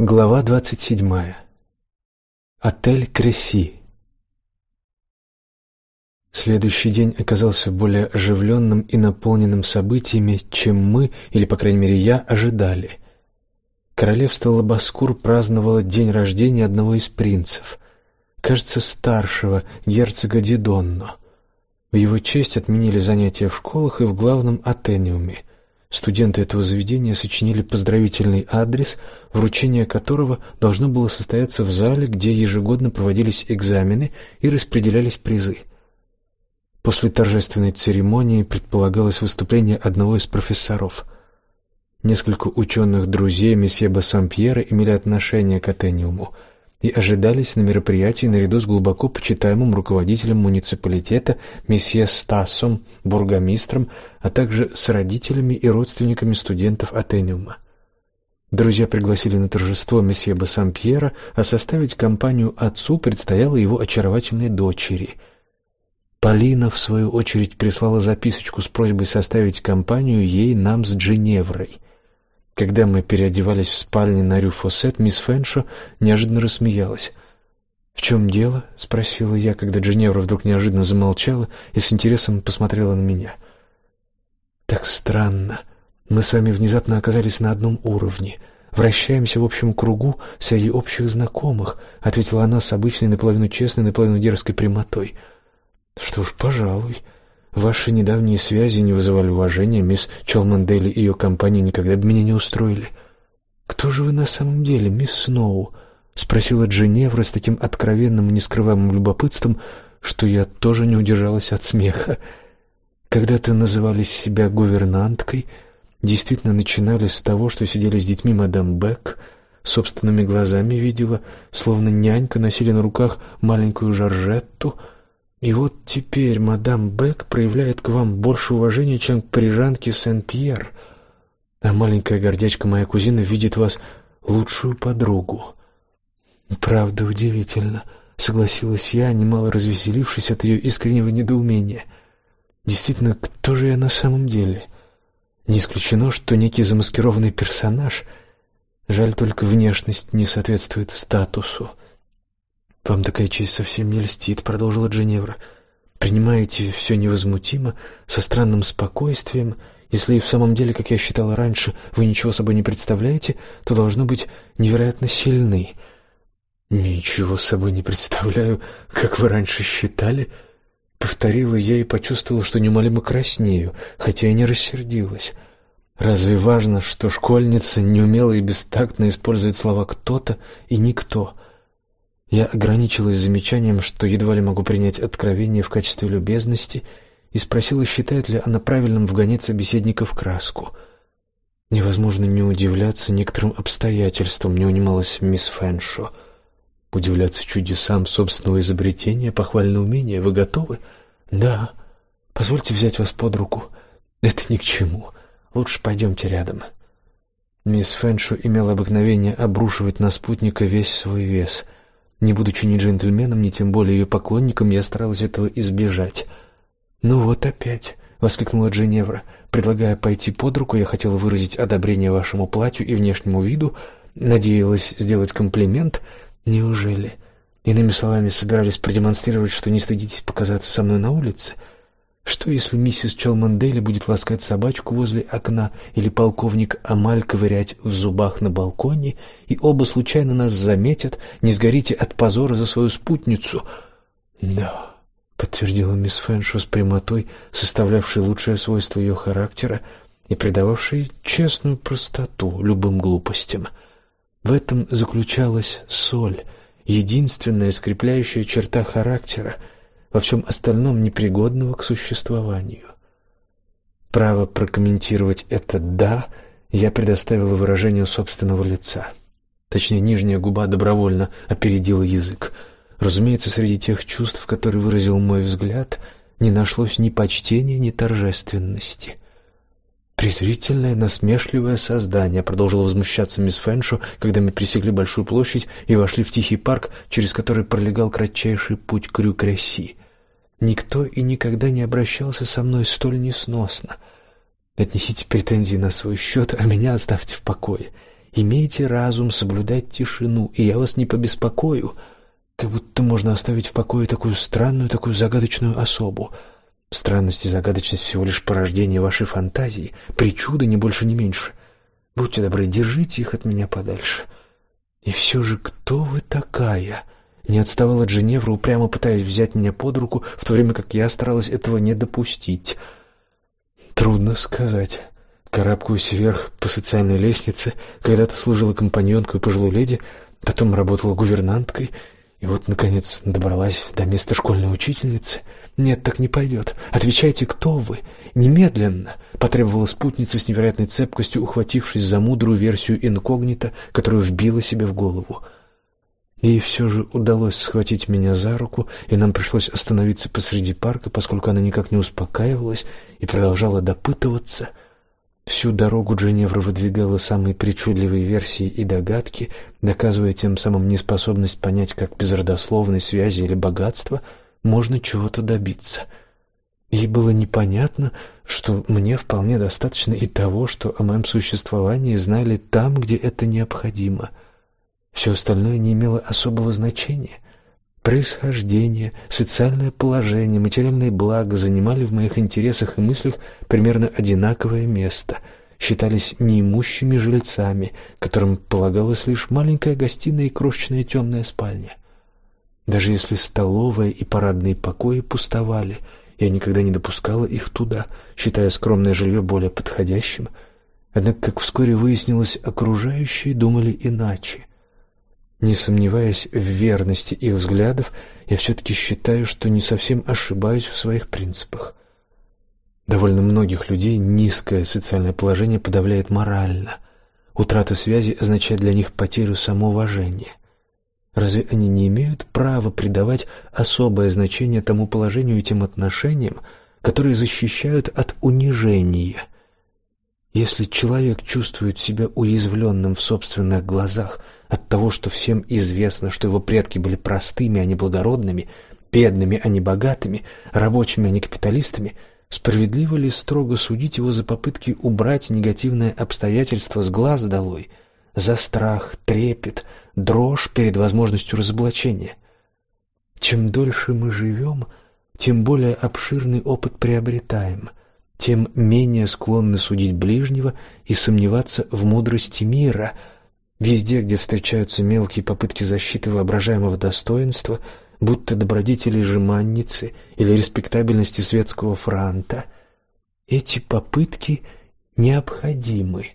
Глава двадцать седьмая. Отель Креси. Следующий день оказался более оживленным и наполненным событиями, чем мы, или по крайней мере я, ожидали. Королевство Лабаскур праздновало день рождения одного из принцев, кажется, старшего герцога Дидонно. В его честь отменили занятия в школах и в главном Атениуме. Студенты этого заведения сочинили поздравительный адрес, вручение которого должно было состояться в зале, где ежегодно проводились экзамены и распределялись призы. После торжественной церемонии предполагалось выступление одного из профессоров. Несколько ученых друзей месье Бассампьера имели отношение к Атениуму – и ожидались на мероприятии наряду с глубоко почитаемым руководителем муниципалитета месье Стасом, бургомистром, а также с родителями и родственниками студентов Атениума. Друзья пригласили на торжество месье Бассампьера, а составить компанию отцу предстояло его очаровательной дочери. Полина, в свою очередь, прислала записочку с просьбой составить компанию ей нам с Дженеврой. Когда мы переодевались в спальне на Рю-Фоссет, мисс Фэншо неожиданно рассмеялась. «В чем дело?» — спросила я, когда Дженевра вдруг неожиданно замолчала и с интересом посмотрела на меня. «Так странно. Мы с вами внезапно оказались на одном уровне. Вращаемся в общем кругу среди общих знакомых», — ответила она с обычной наполовину честной, наполовину дерзкой прямотой. «Что ж, пожалуй». Ваши недавние связи не вызывали уважения, мисс Чолмандели и ее компания никогда бы меня не устроили. Кто же вы на самом деле, мисс Сноу? спросила Дженевра с таким откровенным и нескрываемым любопытством, что я тоже не удержалась от смеха. Когда-то называли себя гувернанткой, действительно начинали с того, что сидели с детьми мадам Бек, собственными глазами видела, словно нянька носили на руках маленькую Жоржетту — и вот теперь мадам Бек проявляет к вам больше уважения, чем к парижанке Сен-Пьер, а маленькая гордячка моя кузина видит вас лучшую подругу. Правда удивительно, согласилась я, немало развеселившись от ее искреннего недоумения. Действительно, кто же я на самом деле? Не исключено, что некий замаскированный персонаж. Жаль только внешность не соответствует статусу. Вам такая честь совсем не льстит, продолжила Дженевра. Принимаете все невозмутимо, со странным спокойствием. Если и в самом деле, как я считала раньше, вы ничего собой не представляете, то должно быть невероятно сильны. Ничего собой не представляю, как вы раньше считали, повторила я и почувствовала, что неумолимо краснею, хотя и не рассердилась. Разве важно, что школьница неумело и бестактно использует слова кто-то и никто? Я ограничилась замечанием, что едва ли могу принять откровение в качестве любезности, и спросила, считает ли она правильным вгонять собеседника в краску. Невозможно не удивляться некоторым обстоятельствам, не унималась мисс Фэншо. Удивляться чудесам собственного изобретения, похвальное умение. Вы готовы? Да. Позвольте взять вас под руку. Это ни к чему. Лучше пойдемте рядом. Мисс Фэншо имела обыкновение обрушивать на спутника весь свой вес — не будучи ни джентльменом, ни тем более ее поклонником, я старалась этого избежать. "Ну вот опять", воскликнула Дженевра. "Предлагая пойти под руку, я хотела выразить одобрение вашему платью и внешнему виду, надеялась сделать комплимент. Неужели? Иными словами, собирались продемонстрировать, что не стыдитесь показаться со мной на улице?" Что если миссис Челмандели будет ласкать собачку возле окна или полковник Амаль ковырять в зубах на балконе, и оба случайно нас заметят, не сгорите от позора за свою спутницу? Да, подтвердила мисс Фэншо с прямотой, составлявшей лучшее свойство ее характера и придававшей честную простоту любым глупостям. В этом заключалась соль, единственная скрепляющая черта характера — во всем остальном непригодного к существованию. Право прокомментировать это да я предоставила выражению собственного лица. Точнее, нижняя губа добровольно опередила язык. Разумеется, среди тех чувств, которые выразил мой взгляд, не нашлось ни почтения, ни торжественности. Презрительное, насмешливое создание, продолжила возмущаться мисс Фэншо, когда мы пересекли большую площадь и вошли в тихий парк, через который пролегал кратчайший путь к Рю-Кресси. Никто и никогда не обращался со мной столь несносно. Отнесите претензии на свой счет, а меня оставьте в покое. Имейте разум, соблюдать тишину, и я вас не побеспокою. Как будто можно оставить в покое такую странную, такую загадочную особу. Странность и загадочность всего лишь порождение вашей фантазии, причуды не больше, не меньше. Будьте добры, держите их от меня подальше. И все же, кто вы такая? Не отставала Дженевра, упрямо пытаясь взять меня под руку, в то время как я старалась этого не допустить. Трудно сказать. Карабкаюсь вверх по социальной лестнице, когда-то служила компаньонкой пожилой леди, потом работала гувернанткой, и вот наконец добралась до места школьной учительницы. Нет, так не пойдет. Отвечайте, кто вы? Немедленно, потребовала спутница с невероятной цепкостью, ухватившись за мудрую версию инкогнито, которую вбила себе в голову. Ей все же удалось схватить меня за руку, и нам пришлось остановиться посреди парка, поскольку она никак не успокаивалась и продолжала допытываться. Всю дорогу Дженевра выдвигала самые причудливые версии и догадки, доказывая тем самым неспособность понять, как без родословной связи или богатства можно чего-то добиться. Ей было непонятно, что мне вполне достаточно и того, что о моем существовании знали там, где это необходимо — все остальное не имело особого значения. Происхождение, социальное положение, материальные блага занимали в моих интересах и мыслях примерно одинаковое место, считались неимущими жильцами, которым полагалась лишь маленькая гостиная и крошечная темная спальня. Даже если столовая и парадные покои пустовали, я никогда не допускала их туда, считая скромное жилье более подходящим. Однако, как вскоре выяснилось, окружающие думали иначе. Не сомневаясь в верности их взглядов, я все таки считаю, что не совсем ошибаюсь в своих принципах. Довольно многих людей низкое социальное положение подавляет морально. Утрата связи означает для них потерю самоуважения. Разве они не имеют права придавать особое значение тому положению и тем отношениям, которые защищают от унижения? Если человек чувствует себя уязвленным в собственных глазах – от того, что всем известно, что его предки были простыми, а не благородными, бедными, а не богатыми, рабочими, а не капиталистами, справедливо ли строго судить его за попытки убрать негативное обстоятельство с глаз долой, за страх, трепет, дрожь перед возможностью разоблачения? Чем дольше мы живем, тем более обширный опыт приобретаем, тем менее склонны судить ближнего и сомневаться в мудрости мира – Везде, где встречаются мелкие попытки защиты воображаемого достоинства, будто добродетели жеманницы или респектабельности светского франта, эти попытки необходимы.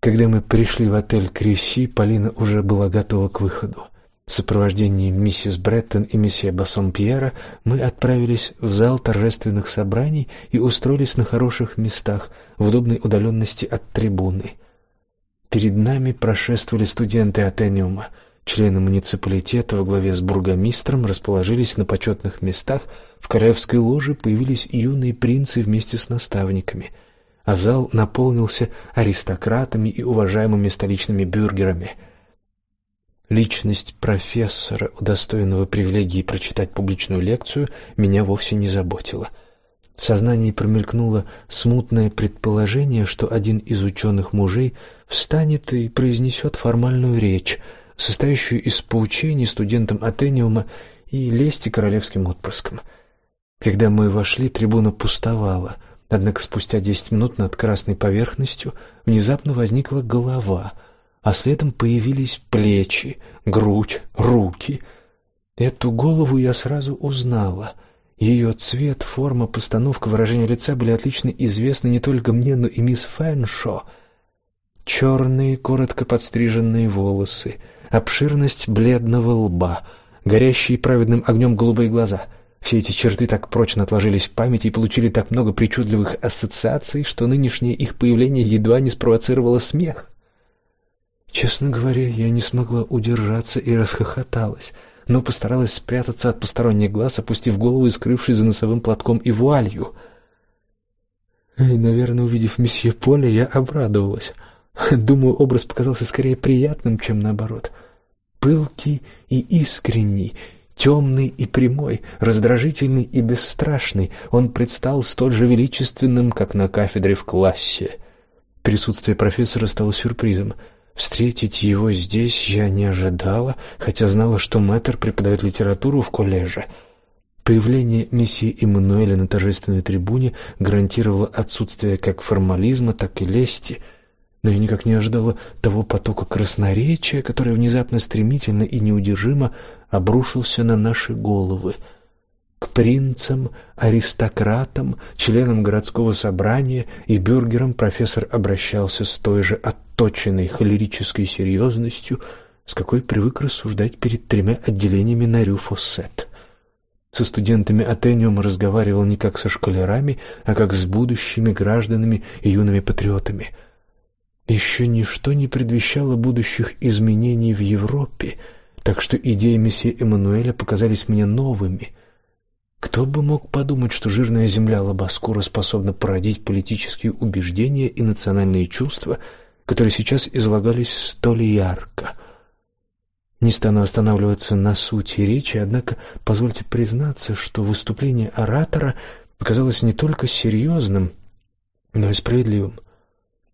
Когда мы пришли в отель Криси, Полина уже была готова к выходу. В сопровождении миссис Бреттон и месье Бассомпьера мы отправились в зал торжественных собраний и устроились на хороших местах, в удобной удаленности от трибуны. Перед нами прошествовали студенты Атениума. Члены муниципалитета во главе с бургомистром расположились на почетных местах. В королевской ложе появились юные принцы вместе с наставниками, а зал наполнился аристократами и уважаемыми столичными бюргерами. Личность профессора, удостоенного привилегии прочитать публичную лекцию, меня вовсе не заботила. В сознании промелькнуло смутное предположение, что один из ученых мужей встанет и произнесет формальную речь, состоящую из поучений студентам Атениума и лести королевским отпрыскам. Когда мы вошли, трибуна пустовала. Однако спустя десять минут над красной поверхностью внезапно возникла голова, а следом появились плечи, грудь, руки. Эту голову я сразу узнала. Ее цвет, форма, постановка, выражение лица были отлично известны не только мне, но и мисс Фэншо. Черные, коротко подстриженные волосы, обширность бледного лба, горящие праведным огнем голубые глаза. Все эти черты так прочно отложились в памяти и получили так много причудливых ассоциаций, что нынешнее их появление едва не спровоцировало смех. Честно говоря, я не смогла удержаться и расхохоталась но постаралась спрятаться от посторонних глаз, опустив голову и скрывшись за носовым платком и вуалью. И, наверное, увидев месье Поля, я обрадовалась. Думаю, образ показался скорее приятным, чем наоборот. Пылкий и искренний, темный и прямой, раздражительный и бесстрашный, он предстал столь же величественным, как на кафедре в классе. Присутствие профессора стало сюрпризом. Встретить его здесь я не ожидала, хотя знала, что мэтр преподает литературу в колледже. Появление месье Эммануэля на торжественной трибуне гарантировало отсутствие как формализма, так и лести, но я никак не ожидала того потока красноречия, который внезапно стремительно и неудержимо обрушился на наши головы — к принцам, аристократам, членам городского собрания и бюргерам профессор обращался с той же отточенной холерической серьезностью, с какой привык рассуждать перед тремя отделениями на Рю-Фоссет. Со студентами Атениум разговаривал не как со школярами, а как с будущими гражданами и юными патриотами. Еще ничто не предвещало будущих изменений в Европе, так что идеи месье Эммануэля показались мне новыми — кто бы мог подумать, что жирная земля Лабаскура способна породить политические убеждения и национальные чувства, которые сейчас излагались столь ярко. Не стану останавливаться на сути речи, однако позвольте признаться, что выступление оратора показалось не только серьезным, но и справедливым.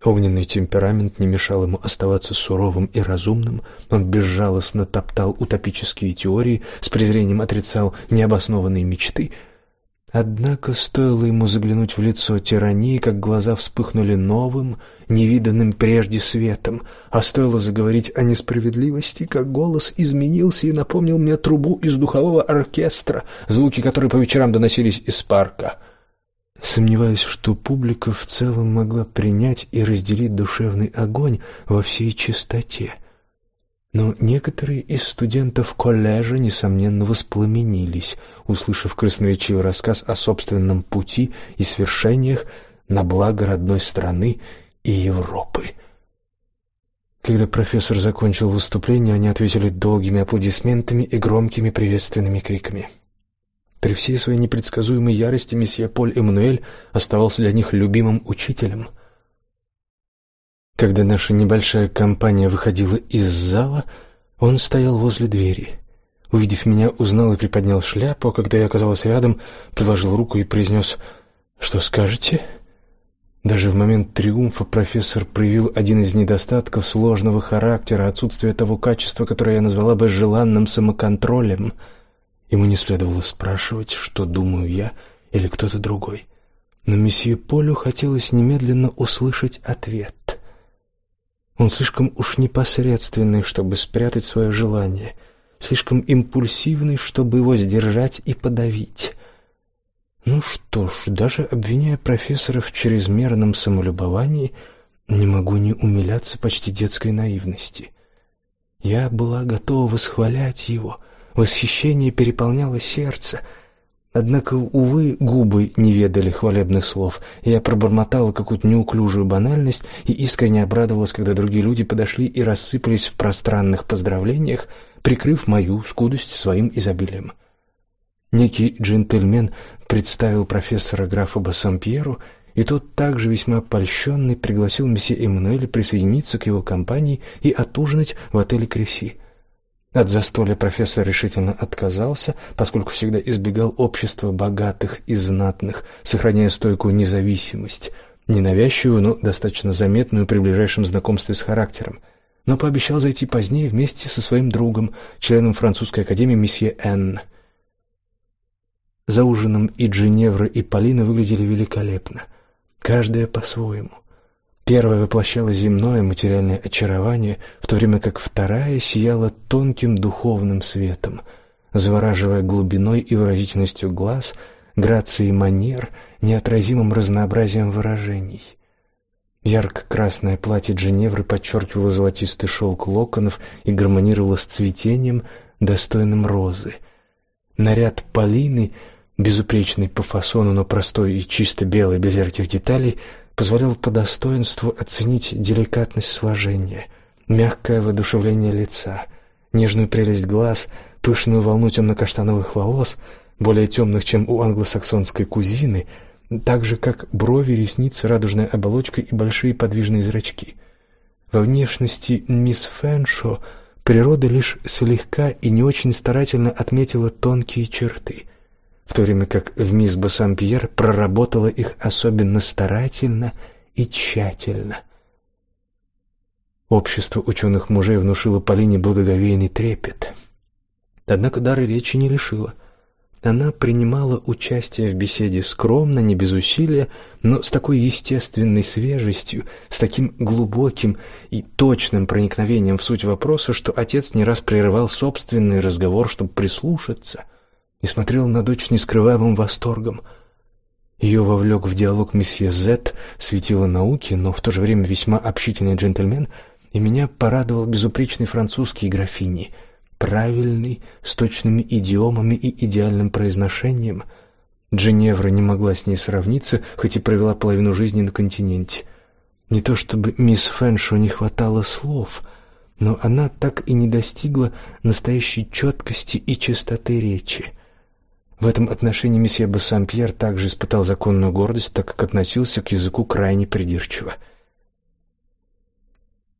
Огненный темперамент не мешал ему оставаться суровым и разумным. Он безжалостно топтал утопические теории, с презрением отрицал необоснованные мечты. Однако стоило ему заглянуть в лицо тирании, как глаза вспыхнули новым, невиданным прежде светом, а стоило заговорить о несправедливости, как голос изменился и напомнил мне трубу из духового оркестра, звуки которой по вечерам доносились из парка. Сомневаюсь, что публика в целом могла принять и разделить душевный огонь во всей чистоте. Но некоторые из студентов коллежа несомненно воспламенились, услышав красноречивый рассказ о собственном пути и свершениях на благо родной страны и Европы. Когда профессор закончил выступление, они ответили долгими аплодисментами и громкими приветственными криками. При всей своей непредсказуемой ярости месье Поль Эммануэль оставался для них любимым учителем. Когда наша небольшая компания выходила из зала, он стоял возле двери. Увидев меня, узнал и приподнял шляпу, а когда я оказалась рядом, приложил руку и произнес «Что скажете?». Даже в момент триумфа профессор проявил один из недостатков сложного характера, отсутствие того качества, которое я назвала бы желанным самоконтролем — Ему не следовало спрашивать, что думаю я или кто-то другой. Но месье Полю хотелось немедленно услышать ответ. Он слишком уж непосредственный, чтобы спрятать свое желание, слишком импульсивный, чтобы его сдержать и подавить. Ну что ж, даже обвиняя профессора в чрезмерном самолюбовании, не могу не умиляться почти детской наивности. Я была готова восхвалять его, Восхищение переполняло сердце. Однако, увы, губы не ведали хвалебных слов. Я пробормотала какую-то неуклюжую банальность и искренне обрадовалась, когда другие люди подошли и рассыпались в пространных поздравлениях, прикрыв мою скудость своим изобилием. Некий джентльмен представил профессора графа Бассампьеру, и тот также весьма польщенный пригласил месье Эммануэля присоединиться к его компании и отужинать в отеле Креси. От застолья профессор решительно отказался, поскольку всегда избегал общества богатых и знатных, сохраняя стойкую независимость, ненавязчивую, но достаточно заметную при ближайшем знакомстве с характером. Но пообещал зайти позднее вместе со своим другом, членом французской академии месье Н. За ужином и Джиневра, и Полина выглядели великолепно, каждая по-своему. Первая воплощала земное материальное очарование, в то время как вторая сияла тонким духовным светом, завораживая глубиной и выразительностью глаз, грацией манер, неотразимым разнообразием выражений. Ярко-красное платье Дженевры подчеркивало золотистый шелк локонов и гармонировало с цветением, достойным розы. Наряд Полины, безупречный по фасону, но простой и чисто белый, без ярких деталей, позволял по достоинству оценить деликатность сложения, мягкое воодушевление лица, нежную прелесть глаз, пышную волну темно-каштановых волос, более темных, чем у англосаксонской кузины, так же как брови, ресницы, радужная оболочка и большие подвижные зрачки. Во внешности мисс Фэншо природа лишь слегка и не очень старательно отметила тонкие черты — в то время как в мисс Бассампьер проработала их особенно старательно и тщательно. Общество ученых мужей внушило Полине благоговейный трепет. Однако дары речи не лишило. Она принимала участие в беседе скромно, не без усилия, но с такой естественной свежестью, с таким глубоким и точным проникновением в суть вопроса, что отец не раз прерывал собственный разговор, чтобы прислушаться, и смотрел на дочь нескрываемым восторгом – ее вовлек в диалог месье Зет, светило науки, но в то же время весьма общительный джентльмен, и меня порадовал безупречный французский графини, правильный, с точными идиомами и идеальным произношением. Дженевра не могла с ней сравниться, хоть и провела половину жизни на континенте. Не то чтобы мисс Фэншо не хватало слов, но она так и не достигла настоящей четкости и чистоты речи. В этом отношении месье Бассампьер также испытал законную гордость, так как относился к языку крайне придирчиво.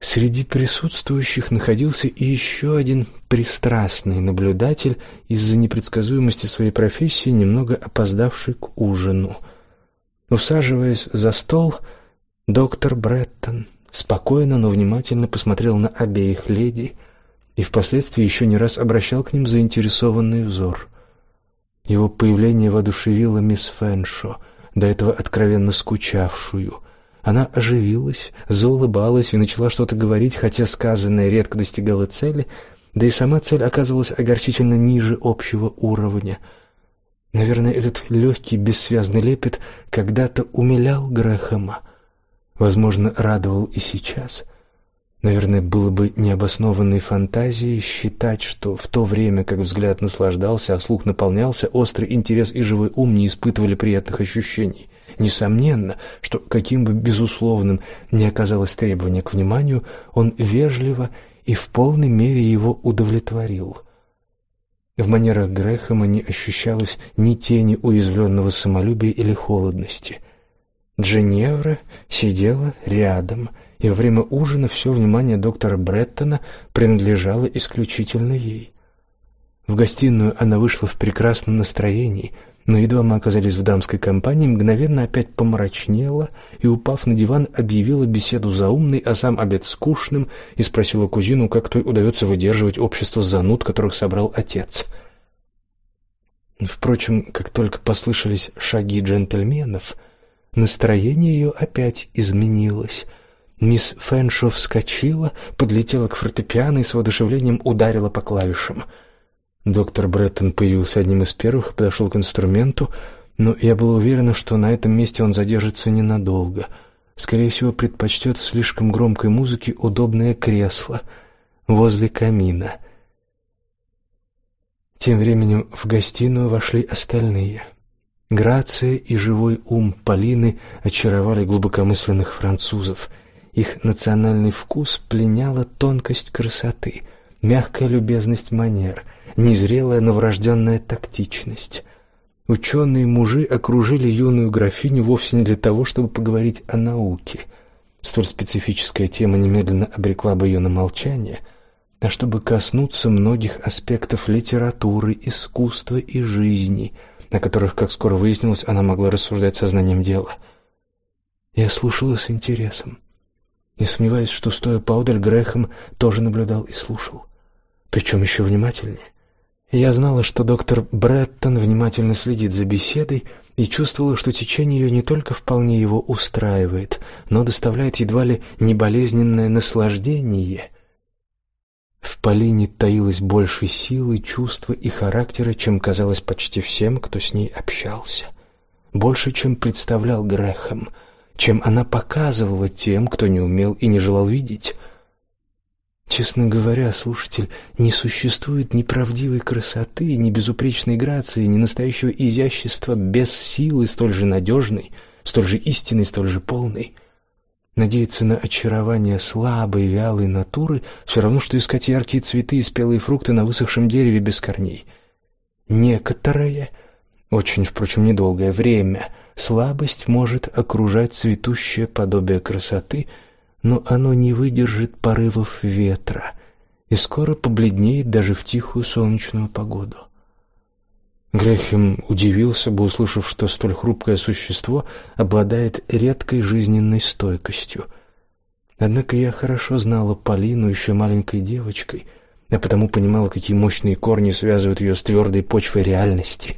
Среди присутствующих находился и еще один пристрастный наблюдатель из-за непредсказуемости своей профессии, немного опоздавший к ужину. Усаживаясь за стол, доктор Бреттон спокойно, но внимательно посмотрел на обеих леди и впоследствии еще не раз обращал к ним заинтересованный взор. Его появление воодушевило мисс Фэншо, до этого откровенно скучавшую. Она оживилась, заулыбалась и начала что-то говорить, хотя сказанное редко достигало цели, да и сама цель оказывалась огорчительно ниже общего уровня. Наверное, этот легкий бессвязный лепет когда-то умилял Грэхэма, возможно, радовал и сейчас — Наверное, было бы необоснованной фантазией считать, что в то время, как взгляд наслаждался, а слух наполнялся, острый интерес и живой ум не испытывали приятных ощущений. Несомненно, что каким бы безусловным ни оказалось требование к вниманию, он вежливо и в полной мере его удовлетворил. В манерах Грэхэма не ощущалось ни тени уязвленного самолюбия или холодности. Дженевра сидела рядом — и во время ужина все внимание доктора Бреттона принадлежало исключительно ей. В гостиную она вышла в прекрасном настроении, но едва мы оказались в дамской компании, мгновенно опять помрачнела и, упав на диван, объявила беседу заумной, а сам обед скучным и спросила кузину, как той удается выдерживать общество зануд, которых собрал отец. Впрочем, как только послышались шаги джентльменов, настроение ее опять изменилось — Мисс Фэншо вскочила, подлетела к фортепиано и с воодушевлением ударила по клавишам. Доктор Бреттон появился одним из первых, подошел к инструменту, но я была уверена, что на этом месте он задержится ненадолго. Скорее всего, предпочтет слишком громкой музыке удобное кресло возле камина. Тем временем в гостиную вошли остальные. Грация и живой ум Полины очаровали глубокомысленных французов — их национальный вкус пленяла тонкость красоты, мягкая любезность манер, незрелая, но врожденная тактичность. Ученые мужи окружили юную графиню вовсе не для того, чтобы поговорить о науке. Столь специфическая тема немедленно обрекла бы ее на молчание, а чтобы коснуться многих аспектов литературы, искусства и жизни, о которых, как скоро выяснилось, она могла рассуждать сознанием дела. Я слушала с интересом. Не сомневаюсь, что стоя поодаль, Грэхэм тоже наблюдал и слушал, причем еще внимательнее. Я знала, что доктор Бреттон внимательно следит за беседой и чувствовала, что течение ее не только вполне его устраивает, но доставляет едва ли не болезненное наслаждение. В Полине таилось больше силы, чувства и характера, чем казалось почти всем, кто с ней общался. Больше, чем представлял Грэхэм — чем она показывала тем, кто не умел и не желал видеть. Честно говоря, слушатель, не существует ни правдивой красоты, ни безупречной грации, ни настоящего изящества без силы столь же надежной, столь же истинной, столь же полной. Надеяться на очарование слабой, вялой натуры все равно что искать яркие цветы и спелые фрукты на высохшем дереве без корней. Некоторое очень, впрочем, недолгое время слабость может окружать цветущее подобие красоты, но оно не выдержит порывов ветра и скоро побледнеет даже в тихую солнечную погоду. Грехем удивился бы, услышав, что столь хрупкое существо обладает редкой жизненной стойкостью. Однако я хорошо знала Полину еще маленькой девочкой, а потому понимала, какие мощные корни связывают ее с твердой почвой реальности.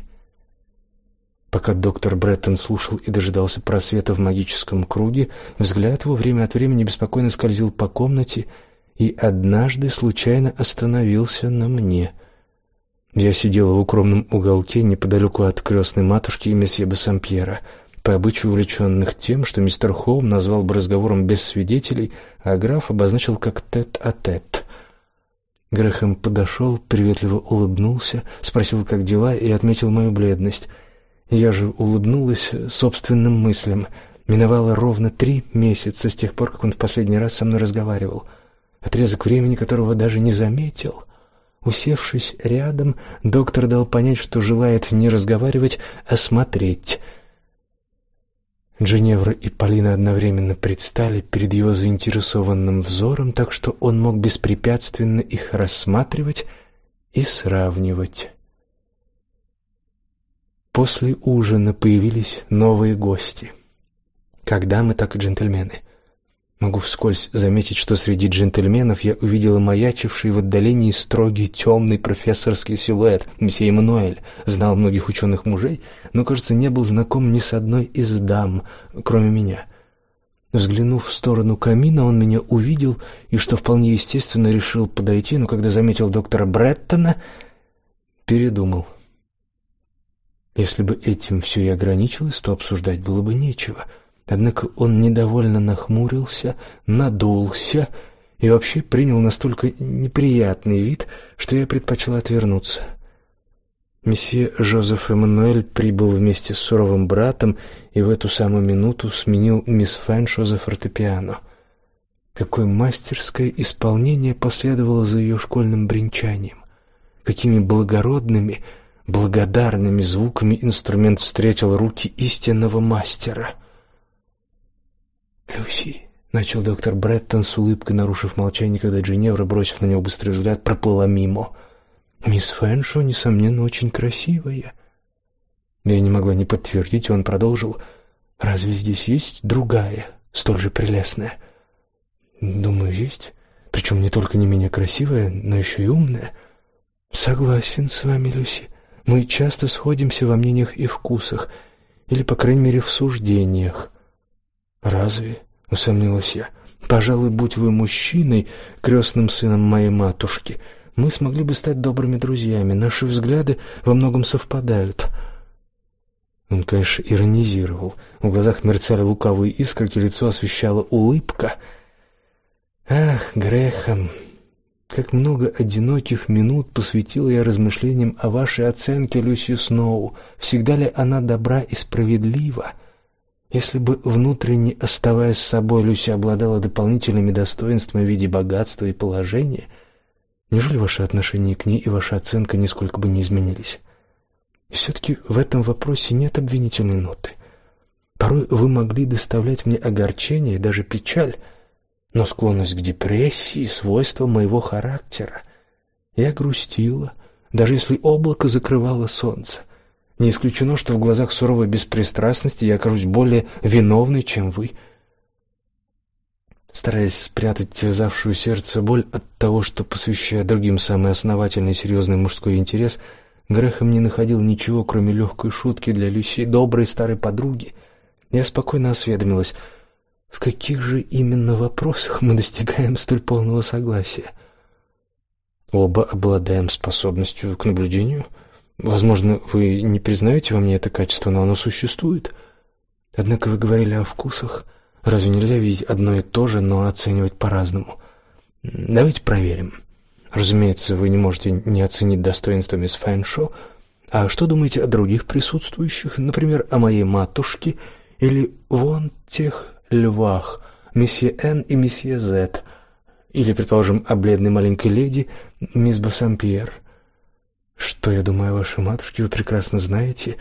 Пока доктор Бреттон слушал и дожидался просвета в магическом круге, взгляд его время от времени беспокойно скользил по комнате и однажды случайно остановился на мне. Я сидела в укромном уголке неподалеку от крестной матушки и месье Бассампьера — по обычаю увлеченных тем, что мистер Холм назвал бы разговором без свидетелей, а граф обозначил как тет-а-тет. Грэхэм подошел, приветливо улыбнулся, спросил, как дела, и отметил мою бледность. Я же улыбнулась собственным мыслям. Миновало ровно три месяца с тех пор, как он в последний раз со мной разговаривал, отрезок времени которого даже не заметил. Усевшись рядом, доктор дал понять, что желает не разговаривать, а смотреть — Дженевра и Полина одновременно предстали перед его заинтересованным взором, так что он мог беспрепятственно их рассматривать и сравнивать. После ужина появились новые гости. Когда мы так джентльмены. Могу вскользь заметить, что среди джентльменов я увидела маячивший в отдалении строгий темный профессорский силуэт. Месье Эммануэль знал многих ученых мужей, но, кажется, не был знаком ни с одной из дам, кроме меня. Взглянув в сторону камина, он меня увидел и, что вполне естественно, решил подойти, но когда заметил доктора Бреттона, передумал. Если бы этим все и ограничилось, то обсуждать было бы нечего — Однако он недовольно нахмурился, надулся и вообще принял настолько неприятный вид, что я предпочла отвернуться. Месье Жозеф Эммануэль прибыл вместе с суровым братом и в эту самую минуту сменил мисс Фэншо за фортепиано. Какое мастерское исполнение последовало за ее школьным бренчанием. Какими благородными, благодарными звуками инструмент встретил руки истинного мастера. «Люси», — начал доктор Бреттон с улыбкой, нарушив молчание, когда Джиневра, бросив на него быстрый взгляд, проплыла мимо. «Мисс Фэншо, несомненно, очень красивая». Я не могла не подтвердить, и он продолжил. «Разве здесь есть другая, столь же прелестная?» «Думаю, есть. Причем не только не менее красивая, но еще и умная». «Согласен с вами, Люси. Мы часто сходимся во мнениях и вкусах, или, по крайней мере, в суждениях». «Разве?» — усомнилась я. «Пожалуй, будь вы мужчиной, крестным сыном моей матушки, мы смогли бы стать добрыми друзьями. Наши взгляды во многом совпадают». Он, конечно, иронизировал. В глазах мерцали лукавые искорки, лицо освещала улыбка. «Ах, Грехом, как много одиноких минут посвятил я размышлениям о вашей оценке Люси Сноу. Всегда ли она добра и справедлива?» Если бы внутренне оставаясь собой, Люся обладала дополнительными достоинствами в виде богатства и положения, неужели ваше отношение к ней и ваша оценка нисколько бы не изменились? Все-таки в этом вопросе нет обвинительной ноты. Порой вы могли доставлять мне огорчение и даже печаль, но склонность к депрессии — свойство моего характера. Я грустила, даже если облако закрывало солнце. Не исключено, что в глазах суровой беспристрастности я окажусь более виновной, чем вы. Стараясь спрятать терзавшую сердце боль от того, что посвящая другим самый основательный и серьезный мужской интерес, Грехом не находил ничего, кроме легкой шутки для Люси, доброй старой подруги. Я спокойно осведомилась, в каких же именно вопросах мы достигаем столь полного согласия. Оба обладаем способностью к наблюдению — Возможно, вы не признаете во мне это качество, но оно существует. Однако вы говорили о вкусах. Разве нельзя видеть одно и то же, но оценивать по-разному? Давайте проверим. Разумеется, вы не можете не оценить достоинства мисс Фэншо. А что думаете о других присутствующих, например, о моей матушке или вон тех львах, месье Н и месье З, или, предположим, о бледной маленькой леди мисс Бассампьер? Что я думаю о вашей матушке, вы прекрасно знаете.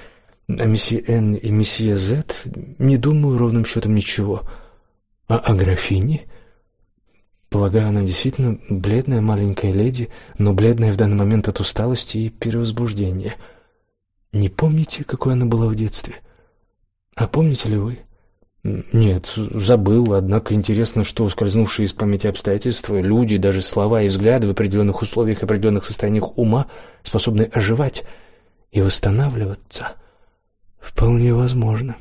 О месье Н и месье З не думаю ровным счетом ничего. А о графине? Полагаю, она действительно бледная маленькая леди, но бледная в данный момент от усталости и перевозбуждения. Не помните, какой она была в детстве? А помните ли вы? Нет, забыл, однако интересно, что ускользнувшие из памяти обстоятельства, люди, даже слова и взгляды в определенных условиях, определенных состояниях ума способны оживать и восстанавливаться. Вполне возможно.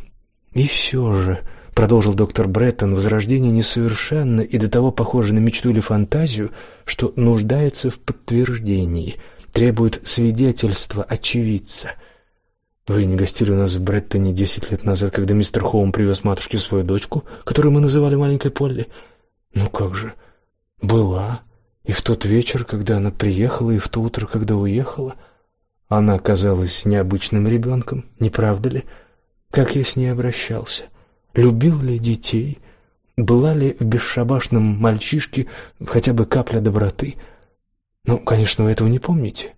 И все же, продолжил доктор Бреттон, возрождение несовершенно и до того похоже на мечту или фантазию, что нуждается в подтверждении, требует свидетельства очевидца — вы не гостили у нас в Бреттоне десять лет назад, когда мистер Хоум привез матушке свою дочку, которую мы называли маленькой Полли? Ну как же? Была. И в тот вечер, когда она приехала, и в то утро, когда уехала, она оказалась необычным ребенком, не правда ли? Как я с ней обращался? Любил ли детей? Была ли в бесшабашном мальчишке хотя бы капля доброты? Ну, конечно, вы этого не помните.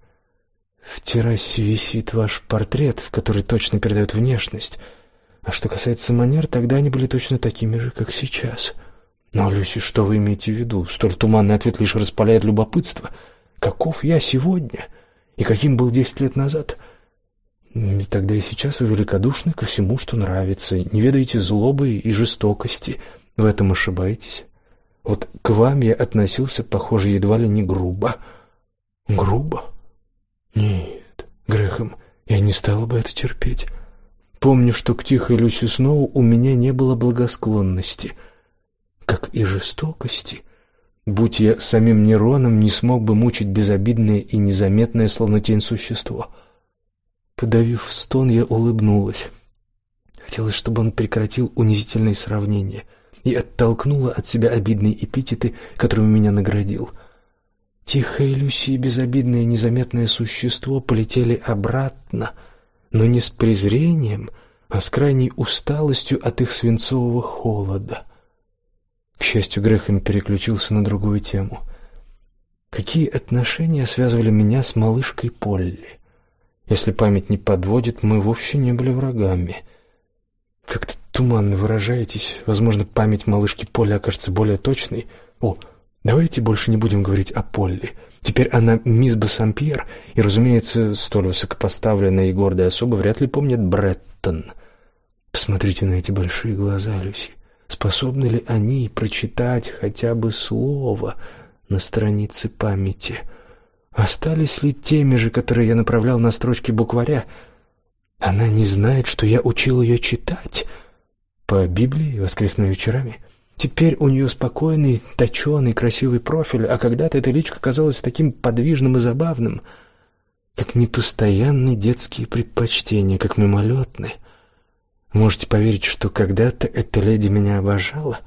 В террасе висит ваш портрет, который точно передает внешность. А что касается манер, тогда они были точно такими же, как сейчас. Но, Люси, что вы имеете в виду? Столь туманный ответ лишь распаляет любопытство. Каков я сегодня? И каким был десять лет назад? Ведь тогда и сейчас вы великодушны ко всему, что нравится, не ведаете злобы и жестокости. В этом ошибаетесь. Вот к вам я относился, похоже, едва ли не грубо. Грубо? Нет, Грехом, я не стала бы это терпеть. Помню, что к тихой Люси Сноу у меня не было благосклонности, как и жестокости. Будь я самим Нероном, не смог бы мучить безобидное и незаметное, словно тень существо. Подавив стон, я улыбнулась. Хотелось, чтобы он прекратил унизительные сравнения и оттолкнула от себя обидные эпитеты, которыми меня наградил. Тихая Люси и безобидное незаметное существо полетели обратно, но не с презрением, а с крайней усталостью от их свинцового холода. К счастью, Грехом переключился на другую тему. Какие отношения связывали меня с малышкой Полли? Если память не подводит, мы вовсе не были врагами. Как-то туманно выражаетесь. Возможно, память малышки Полли окажется более точной. О, Давайте больше не будем говорить о Полли. Теперь она мисс Бассампьер, и, разумеется, столь высокопоставленная и гордая особа вряд ли помнит Бреттон. Посмотрите на эти большие глаза, Люси. Способны ли они прочитать хотя бы слово на странице памяти? Остались ли теми же, которые я направлял на строчки букваря? Она не знает, что я учил ее читать по Библии воскресными вечерами. Теперь у нее спокойный, точеный, красивый профиль, а когда-то эта личка казалась таким подвижным и забавным, как непостоянные детские предпочтения, как мимолетные. Можете поверить, что когда-то эта леди меня обожала?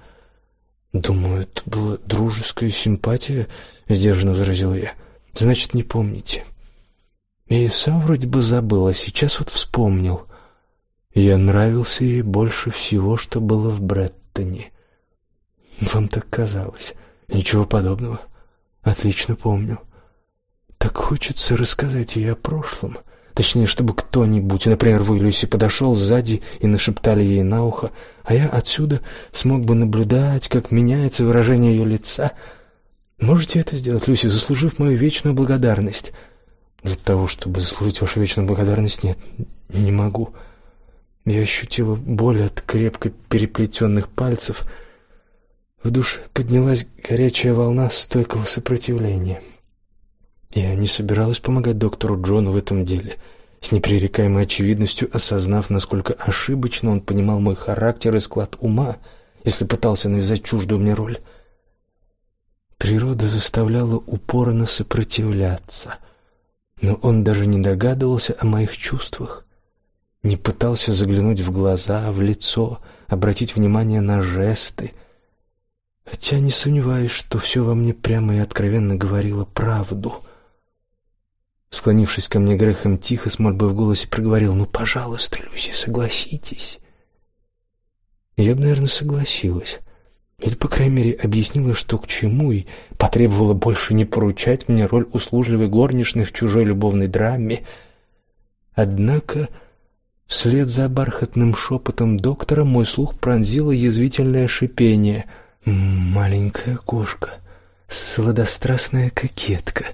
Думаю, это была дружеская симпатия, сдержанно возразил я. Значит, не помните. Я и сам вроде бы забыл, а сейчас вот вспомнил. Я нравился ей больше всего, что было в Бреттоне. Вам так казалось. Ничего подобного. Отлично помню. Так хочется рассказать ей о прошлом. Точнее, чтобы кто-нибудь, например, вы, Люси, подошел сзади и нашептали ей на ухо, а я отсюда смог бы наблюдать, как меняется выражение ее лица. Можете это сделать, Люси, заслужив мою вечную благодарность? Для того, чтобы заслужить вашу вечную благодарность, нет, не могу. Я ощутила боль от крепко переплетенных пальцев — в душе поднялась горячая волна стойкого сопротивления. Я не собиралась помогать доктору Джону в этом деле, с непререкаемой очевидностью осознав, насколько ошибочно он понимал мой характер и склад ума, если пытался навязать чуждую мне роль. Природа заставляла упорно сопротивляться, но он даже не догадывался о моих чувствах, не пытался заглянуть в глаза, в лицо, обратить внимание на жесты — Хотя не сомневаюсь, что все во мне прямо и откровенно говорило правду. Склонившись ко мне грехом тихо, с мольбой в голосе проговорил: "Ну, пожалуйста, Люси, согласитесь". Я бы, наверное, согласилась. Или, по крайней мере, объяснила, что к чему, и потребовала больше не поручать мне роль услужливой горничной в чужой любовной драме. Однако, вслед за бархатным шепотом доктора мой слух пронзило язвительное шипение — Маленькая кошка, сладострастная кокетка.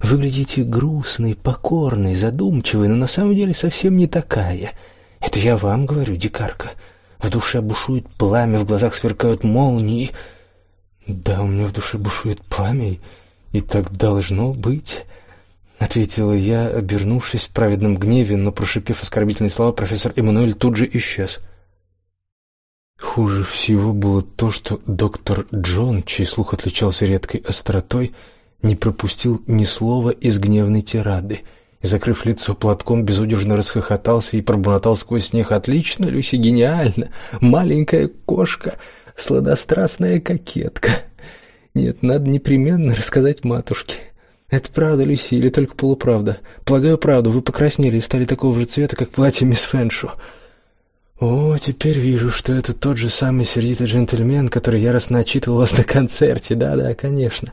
Выглядите грустной, покорной, задумчивой, но на самом деле совсем не такая. Это я вам говорю, дикарка. В душе бушует пламя, в глазах сверкают молнии. Да, у меня в душе бушует пламя, и так должно быть, ответила я, обернувшись в праведном гневе, но прошипев оскорбительные слова, профессор Эммануэль тут же исчез. Хуже всего было то, что доктор Джон, чей слух отличался редкой остротой, не пропустил ни слова из гневной тирады и, закрыв лицо платком, безудержно расхохотался и пробормотал сквозь смех: "Отлично, Люси, гениально! Маленькая кошка, сладострастная кокетка. Нет, надо непременно рассказать матушке. Это правда, Люси, или только полуправда? Полагаю, правду. Вы покраснели и стали такого же цвета, как платье мисс Фэншу". О, теперь вижу, что это тот же самый сердитый джентльмен, который яростно отчитывал вас на концерте. Да-да, конечно.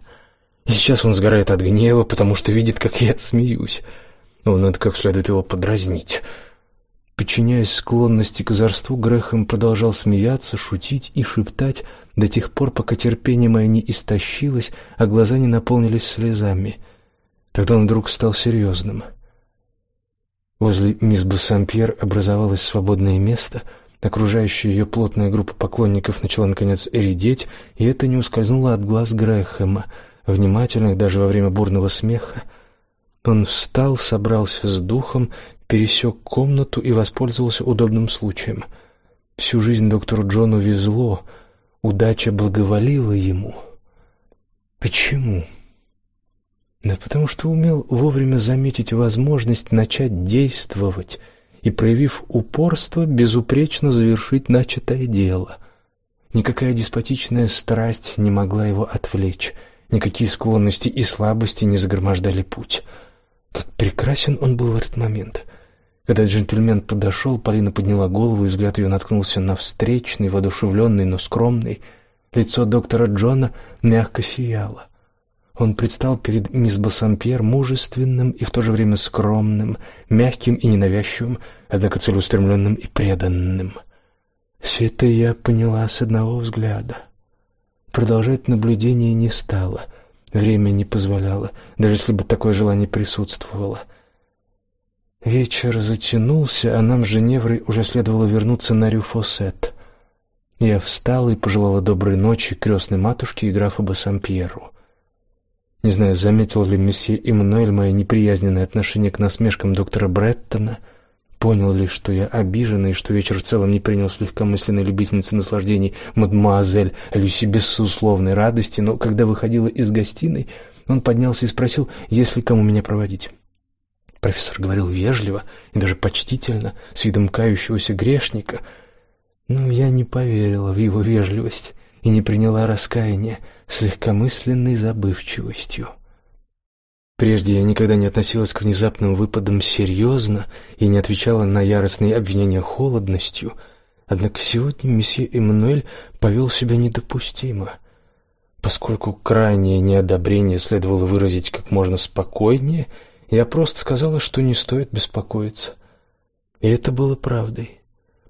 И сейчас он сгорает от гнева, потому что видит, как я смеюсь. Ну, надо как следует его подразнить. Подчиняясь склонности к озорству, Грехом продолжал смеяться, шутить и шептать до тех пор, пока терпение мое не истощилось, а глаза не наполнились слезами. Тогда он вдруг стал серьезным. Возле мисс Бассампьер образовалось свободное место, окружающая ее плотная группа поклонников начала наконец редеть, и это не ускользнуло от глаз Грэхэма, внимательных даже во время бурного смеха. Он встал, собрался с духом, пересек комнату и воспользовался удобным случаем. Всю жизнь доктору Джону везло, удача благоволила ему. Почему? Да потому что умел вовремя заметить возможность начать действовать и, проявив упорство, безупречно завершить начатое дело. Никакая деспотичная страсть не могла его отвлечь. Никакие склонности и слабости не загромождали путь. Как прекрасен он был в этот момент. Когда джентльмен подошел, Полина подняла голову, и взгляд ее наткнулся на встречный, воодушевленный, но скромный. Лицо доктора Джона мягко сияло. Он предстал перед мисс Бассампьер мужественным и в то же время скромным, мягким и ненавязчивым, однако целеустремленным и преданным. Все это я поняла с одного взгляда. Продолжать наблюдение не стало. Время не позволяло, даже если бы такое желание присутствовало. Вечер затянулся, а нам с Женеврой уже следовало вернуться на Рю-Фосет. Я встала и пожелала доброй ночи крестной матушке и графу Бассампьеру. Не знаю, заметил ли месье Эммануэль мое неприязненное отношение к насмешкам доктора Бреттона — Понял ли, что я обижена и что вечер в целом не принес легкомысленной любительницы наслаждений мадемуазель Люси безусловной радости, но когда выходила из гостиной, он поднялся и спросил, есть ли кому меня проводить. Профессор говорил вежливо и даже почтительно, с видом кающегося грешника. Но я не поверила в его вежливость и не приняла раскаяния с легкомысленной забывчивостью. Прежде я никогда не относилась к внезапным выпадам серьезно и не отвечала на яростные обвинения холодностью, однако сегодня месье Эммануэль повел себя недопустимо. Поскольку крайнее неодобрение следовало выразить как можно спокойнее, я просто сказала, что не стоит беспокоиться. И это было правдой,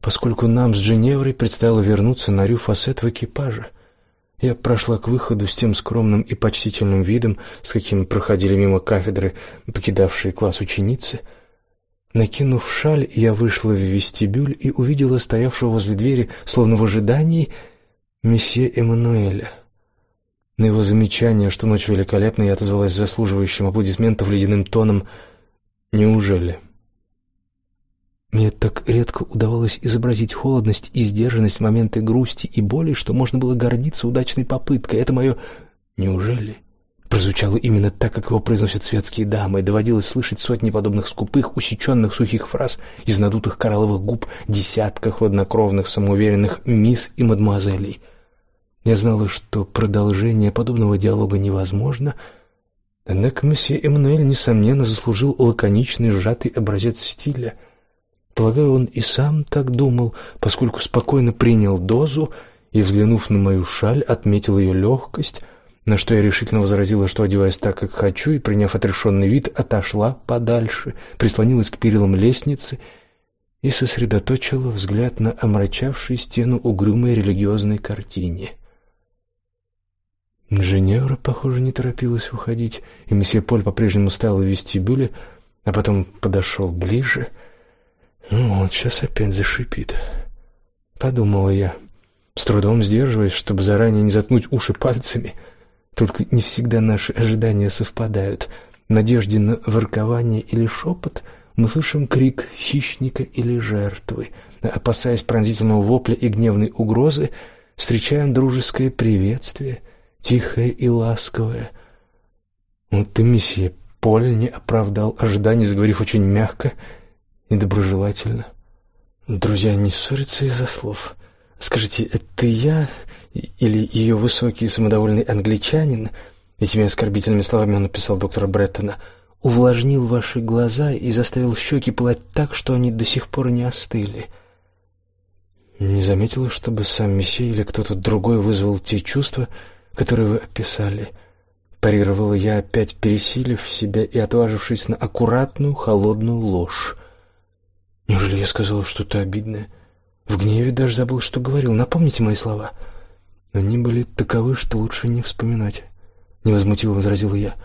поскольку нам с Женеврой предстояло вернуться на Рю-Фасет в экипаже — я прошла к выходу с тем скромным и почтительным видом, с каким проходили мимо кафедры покидавшие класс ученицы. Накинув шаль, я вышла в вестибюль и увидела стоявшего возле двери, словно в ожидании, месье Эммануэля. На его замечание, что ночь великолепна, я отозвалась заслуживающим аплодисментов ледяным тоном: "Неужели?" Мне так редко удавалось изобразить холодность и сдержанность в моменты грусти и боли, что можно было гордиться удачной попыткой. Это мое «неужели?» прозвучало именно так, как его произносят светские дамы, и доводилось слышать сотни подобных скупых, усеченных сухих фраз из надутых коралловых губ десятка хладнокровных, самоуверенных мисс и мадемуазелей. Я знала, что продолжение подобного диалога невозможно, однако месье Эммануэль, несомненно, заслужил лаконичный, сжатый образец стиля — Полагаю, он и сам так думал, поскольку спокойно принял дозу и, взглянув на мою шаль, отметил ее легкость, на что я решительно возразила, что одеваюсь так, как хочу, и, приняв отрешенный вид, отошла подальше, прислонилась к перилам лестницы и сосредоточила взгляд на омрачавшей стену угрюмой религиозной картине. Женевра, похоже, не торопилась уходить, и месье Поль по-прежнему стоял в вестибюле, а потом подошел ближе — ну, он сейчас опять зашипит. Подумала я, с трудом сдерживаясь, чтобы заранее не заткнуть уши пальцами. Только не всегда наши ожидания совпадают. В надежде на воркование или шепот мы слышим крик хищника или жертвы. Опасаясь пронзительного вопля и гневной угрозы, встречаем дружеское приветствие, тихое и ласковое. Вот и месье Поль не оправдал ожиданий, заговорив очень мягко и доброжелательно. Друзья не ссорятся из-за слов. Скажите, это я или ее высокий самодовольный англичанин, этими оскорбительными словами он написал доктора Бреттона, увлажнил ваши глаза и заставил щеки пылать так, что они до сих пор не остыли? Не заметила, чтобы сам месье или кто-то другой вызвал те чувства, которые вы описали. Парировала я, опять пересилив себя и отважившись на аккуратную, холодную ложь. Неужели я сказала что-то обидное? В гневе даже забыл, что говорил. Напомните мои слова. Они были таковы, что лучше не вспоминать. Невозмутимо возразила я.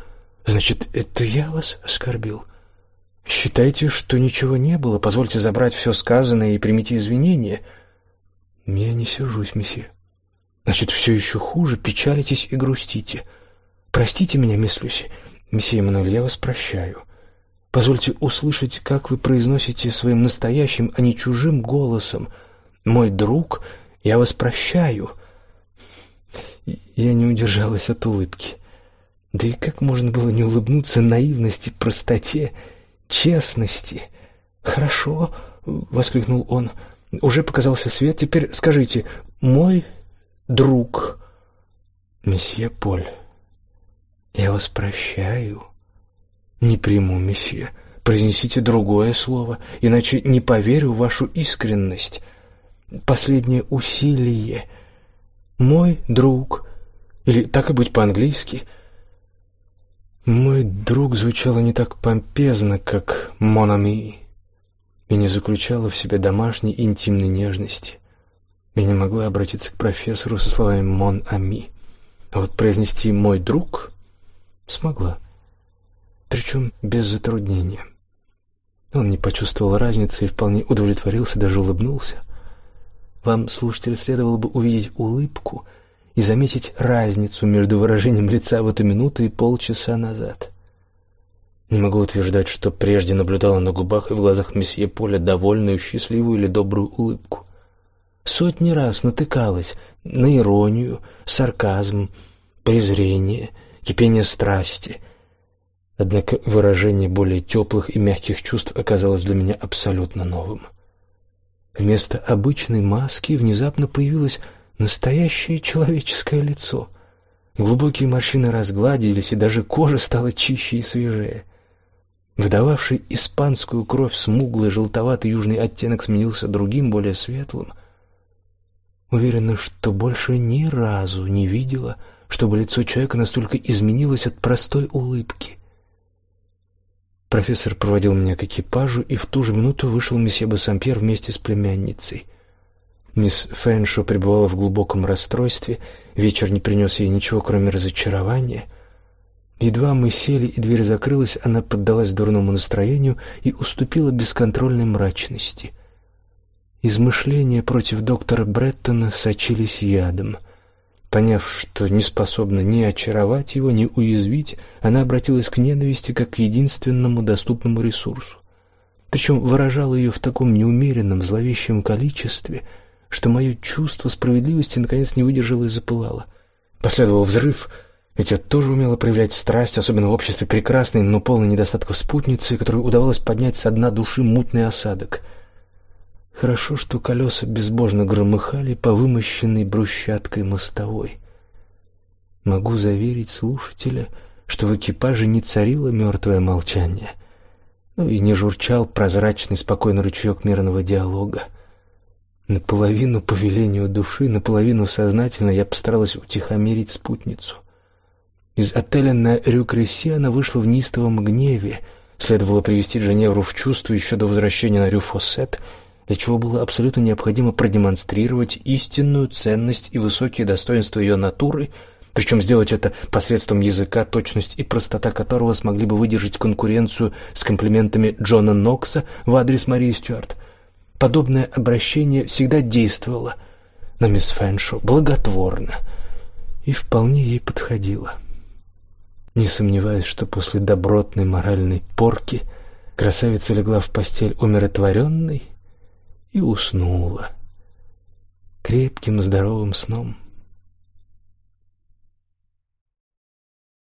Значит, это я вас оскорбил? Считайте, что ничего не было. Позвольте забрать все сказанное и примите извинения. Я не сержусь, месье. Значит, все еще хуже, печалитесь и грустите. Простите меня, мисс Люси. Месье Эммануэль, я вас прощаю. Позвольте услышать, как вы произносите своим настоящим, а не чужим голосом. Мой друг, я вас прощаю. Я не удержалась от улыбки. Да и как можно было не улыбнуться наивности, простоте, честности? Хорошо, воскликнул он. Уже показался свет. Теперь скажите: "Мой друг, месье Поль, я вас прощаю". Не приму, месье. Произнесите другое слово, иначе не поверю в вашу искренность. Последнее усилие. Мой друг. Или так и быть по-английски. Мой друг звучало не так помпезно, как «mon ami», и не заключало в себе домашней интимной нежности. Я не могла обратиться к профессору со словами «mon ami», а вот произнести «мой друг» смогла причем без затруднения. Он не почувствовал разницы и вполне удовлетворился, даже улыбнулся. Вам, слушатель, следовало бы увидеть улыбку и заметить разницу между выражением лица в эту минуту и полчаса назад. Не могу утверждать, что прежде наблюдала на губах и в глазах месье Поля довольную, счастливую или добрую улыбку. Сотни раз натыкалась на иронию, сарказм, презрение, кипение страсти — Однако выражение более теплых и мягких чувств оказалось для меня абсолютно новым. Вместо обычной маски внезапно появилось настоящее человеческое лицо. Глубокие морщины разгладились, и даже кожа стала чище и свежее. Выдававший испанскую кровь смуглый желтоватый южный оттенок сменился другим, более светлым. Уверена, что больше ни разу не видела, чтобы лицо человека настолько изменилось от простой улыбки. Профессор проводил меня к экипажу, и в ту же минуту вышел месье Бассампьер вместе с племянницей. Мисс Фэншо пребывала в глубоком расстройстве, вечер не принес ей ничего, кроме разочарования. Едва мы сели и дверь закрылась, она поддалась дурному настроению и уступила бесконтрольной мрачности. Измышления против доктора Бреттона сочились ядом. Поняв, что не способна ни очаровать его, ни уязвить, она обратилась к ненависти как к единственному доступному ресурсу. Причем выражала ее в таком неумеренном, зловещем количестве, что мое чувство справедливости наконец не выдержало и запылало. Последовал взрыв, ведь я тоже умела проявлять страсть, особенно в обществе прекрасной, но полной недостатков спутницы, которой удавалось поднять со дна души мутный осадок — Хорошо, что колеса безбожно громыхали по вымощенной брусчаткой мостовой. Могу заверить слушателя, что в экипаже не царило мертвое молчание, ну и не журчал прозрачный спокойный ручеек мирного диалога. Наполовину по велению души, наполовину сознательно я постаралась утихомирить спутницу. Из отеля на Рю-Кресси она вышла в неистовом гневе. Следовало привести Женевру в чувство еще до возвращения на Рю-Фоссет — для чего было абсолютно необходимо продемонстрировать истинную ценность и высокие достоинства ее натуры, причем сделать это посредством языка, точность и простота которого смогли бы выдержать конкуренцию с комплиментами Джона Нокса в адрес Марии Стюарт. подобное обращение всегда действовало на мисс Фэншо благотворно и вполне ей подходило. Не сомневаюсь, что после добротной моральной порки красавица легла в постель умиротворенной и уснула крепким здоровым сном.